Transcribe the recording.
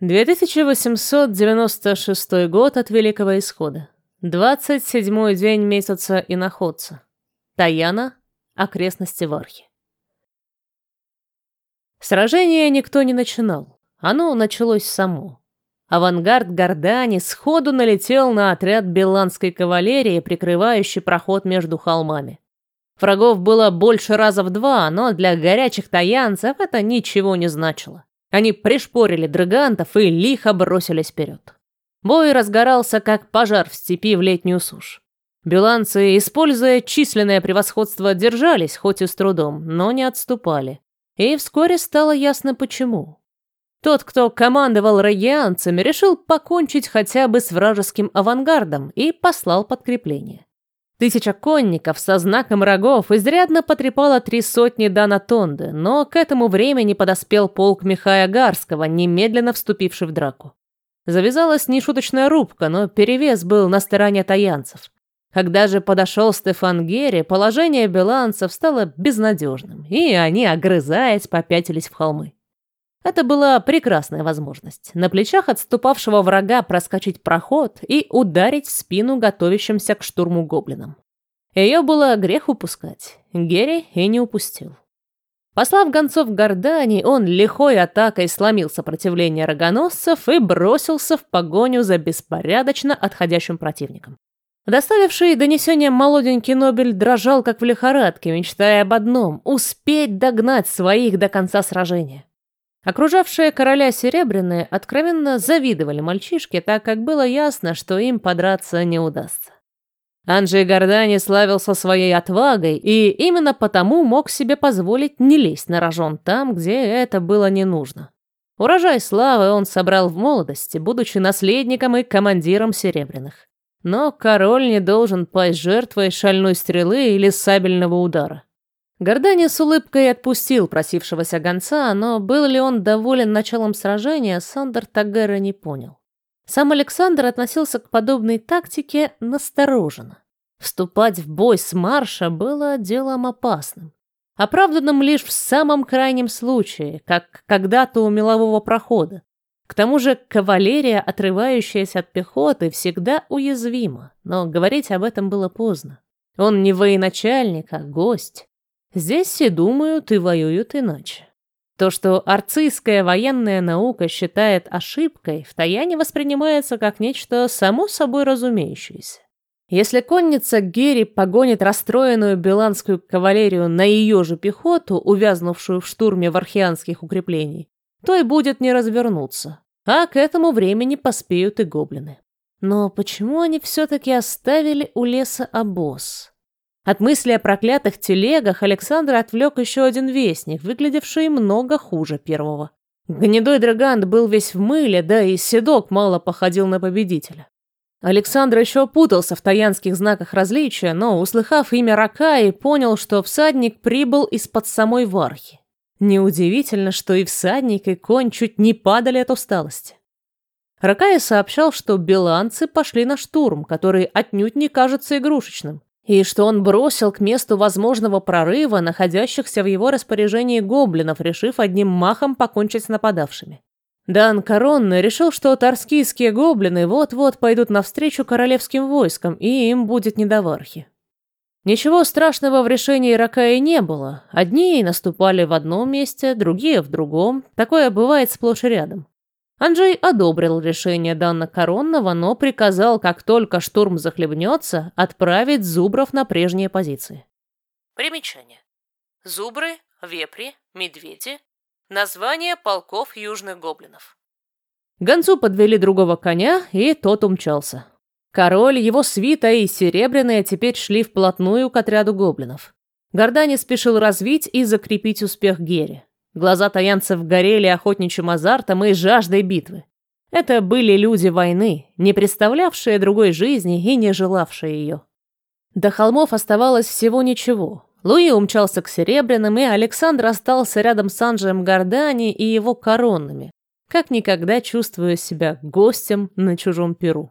2896 год от Великого Исхода. 27 день месяца иноходца. Таяна, окрестности Вархи. Сражение никто не начинал. Оно началось само. Авангард Гордани сходу налетел на отряд беланской кавалерии, прикрывающий проход между холмами. Врагов было больше раза в два, но для горячих таянцев это ничего не значило. Они пришпорили драгантов и лихо бросились вперед. Бой разгорался, как пожар в степи в летнюю сушь. Беланцы, используя численное превосходство, держались, хоть и с трудом, но не отступали. И вскоре стало ясно почему. Тот, кто командовал регианцами, решил покончить хотя бы с вражеским авангардом и послал подкрепление. Тысяча конников со знаком рогов изрядно потрепала три сотни Данатонды, но к этому времени подоспел полк Михая Гарского, немедленно вступивший в драку. Завязалась нешуточная рубка, но перевес был на стороне таянцев. Когда же подошел Стефан Герри, положение беланцев стало безнадежным, и они, огрызаясь, попятились в холмы. Это была прекрасная возможность на плечах отступавшего врага проскочить проход и ударить в спину готовящимся к штурму гоблинам. Ее было грех упускать. Герри и не упустил. Послав гонцов в Гордани, он лихой атакой сломил сопротивление рогоносцев и бросился в погоню за беспорядочно отходящим противником. Доставивший донесение молоденький Нобель дрожал, как в лихорадке, мечтая об одном — успеть догнать своих до конца сражения. Окружавшие короля Серебряные откровенно завидовали мальчишке, так как было ясно, что им подраться не удастся. Анджей Гордани славился своей отвагой и именно потому мог себе позволить не лезть на рожон там, где это было не нужно. Урожай славы он собрал в молодости, будучи наследником и командиром Серебряных. Но король не должен пасть жертвой шальной стрелы или сабельного удара. Гордани с улыбкой отпустил просившегося гонца, но был ли он доволен началом сражения, Сандер Тагера не понял. Сам Александр относился к подобной тактике настороженно. Вступать в бой с Марша было делом опасным. Оправданным лишь в самом крайнем случае, как когда-то у мелового прохода. К тому же кавалерия, отрывающаяся от пехоты, всегда уязвима, но говорить об этом было поздно. Он не военачальник, а гость. Здесь все думают и воюют иначе. То, что арцистская военная наука считает ошибкой, в Таяне воспринимается как нечто само собой разумеющееся. Если конница Герри погонит расстроенную беланскую кавалерию на ее же пехоту, увязнувшую в штурме вархианских укреплений, то и будет не развернуться, а к этому времени поспеют и гоблины. Но почему они все-таки оставили у леса обоз? От мысли о проклятых телегах Александр отвлек еще один вестник, выглядевший много хуже первого. Гнедой драгант был весь в мыле, да и седок мало походил на победителя. Александр еще путался в таянских знаках различия, но, услыхав имя Ракаи, понял, что всадник прибыл из-под самой Вархи. Неудивительно, что и всадник, и конь чуть не падали от усталости. Ракаи сообщал, что беланцы пошли на штурм, который отнюдь не кажется игрушечным и что он бросил к месту возможного прорыва находящихся в его распоряжении гоблинов, решив одним махом покончить с нападавшими. Дан Коронный решил, что тарскийские гоблины вот-вот пойдут навстречу королевским войскам, и им будет недовархи. Ничего страшного в решении Ракаи не было. Одни наступали в одном месте, другие в другом. Такое бывает сплошь и рядом. Анджей одобрил решение Данна Коронного, но приказал, как только штурм захлебнется, отправить зубров на прежние позиции. Примечание. Зубры, вепри, медведи – название полков южных гоблинов. Гонцу подвели другого коня, и тот умчался. Король, его свита и серебряные теперь шли вплотную к отряду гоблинов. Гордани спешил развить и закрепить успех Герри. Глаза таянцев горели охотничьим азартом и жаждой битвы. Это были люди войны, не представлявшие другой жизни и не желавшие ее. До холмов оставалось всего ничего. Луи умчался к Серебряным, и Александр остался рядом с Анджием Гордани и его коронными, как никогда чувствуя себя гостем на чужом перу.